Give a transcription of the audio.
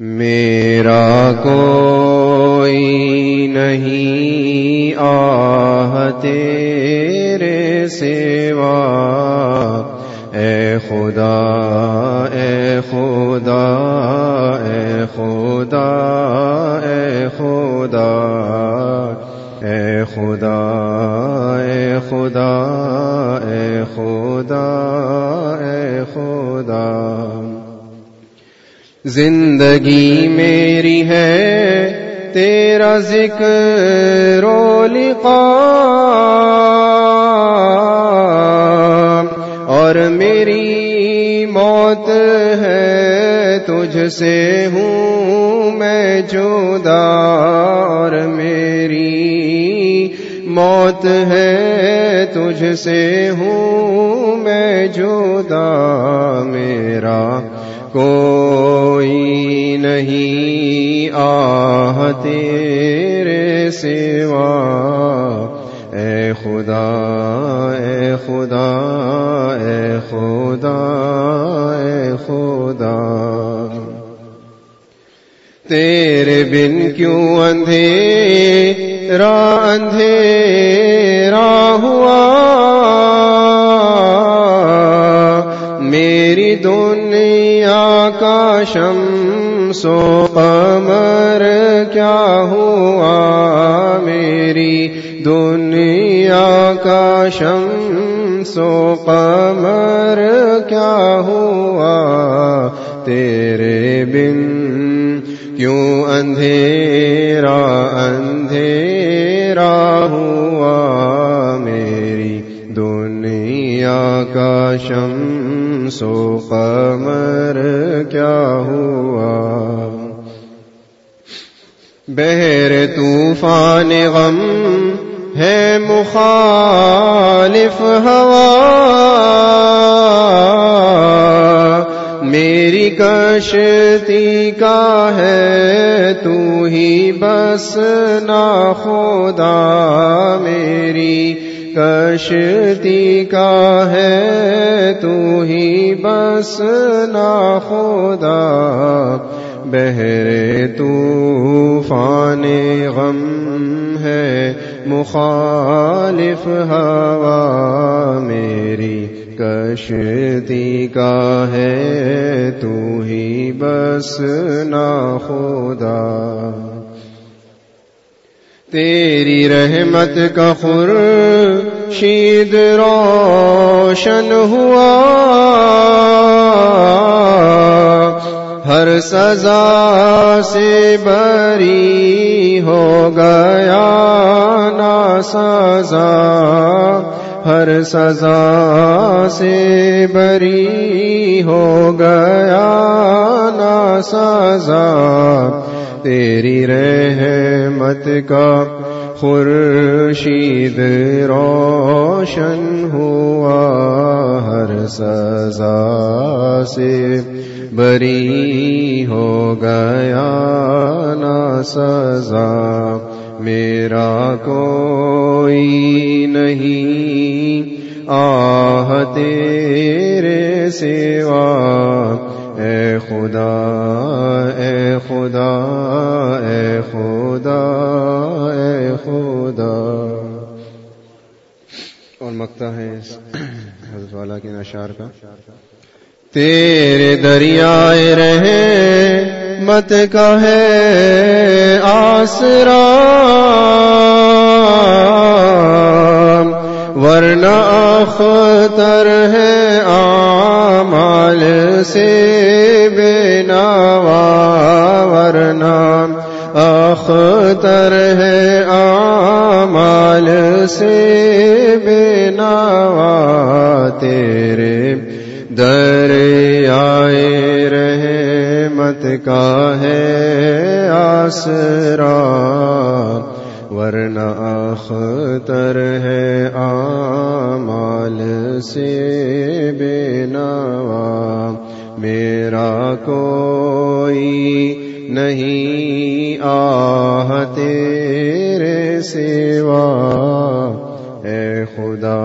میرا کوئی نہیں آہ تیرے سیوا اے خدا اے خدا اے خدا اے خدا۔ اے خدا اے خدا اے خدا اے خدا۔ زندگی میری ہے تیرا ذکر و لقا اور میری موت ہے تجھ سے ہوں میں جدا اور میری موت ہے تجھ سے ہوں میں جدا میرا کوئی نہیں آہ تیرے سوا۔ اے خدا اے خدا اے خدا اے خدا۔ تیرے بن کیوں اندھے را اندھیرا ہوا؟ میری دنیا کا شمس و قمر کیا ہوا میری دنیا کا شمس و قمر کیا ہوا تیرے بن کیوں اندھیرا اندھیرا ہوا دنیا کا شمس و قمر کیا ہوا بہر طوفان غم ہے مخالف ہوا میری کشتی کا ہے تو ہی بس نا خدا میری کشتی کا ہے، تو ہی بس نا خدا۔ بہرے طوفان غم ہے، مخالف ہوا۔ میری کشتی کا ہے، تو ہی بس نا خدا۔ تیری رحمت کا خور شید روشن ہوا۔ ہر سزا سے بری ہو گیا نا سزا ہر سزا سے بری ہو گیا نا سزا تیری رحمت کا خورشید روشن ہوا ہر سزا سے بری ہو گیا نا سزا میرا کوئی نہیں آہ تیرے سوا اے خدا اے خدا اے خدا اے خدا۔ اور مکتا ہے حضرت والا کے نشار کا؟ تیرے دریائے رہے، مت کا ہے آسرا ورنہ اختر ہے آمال سے۔ اختر ہے آمال سے بے نوا تیرے دریائے رحمت کا ہے آسرا ورنہ اختر ہے آمال سے بے نوا میرا کوئی نہیں آہ تیرے سیوا اے خدا۔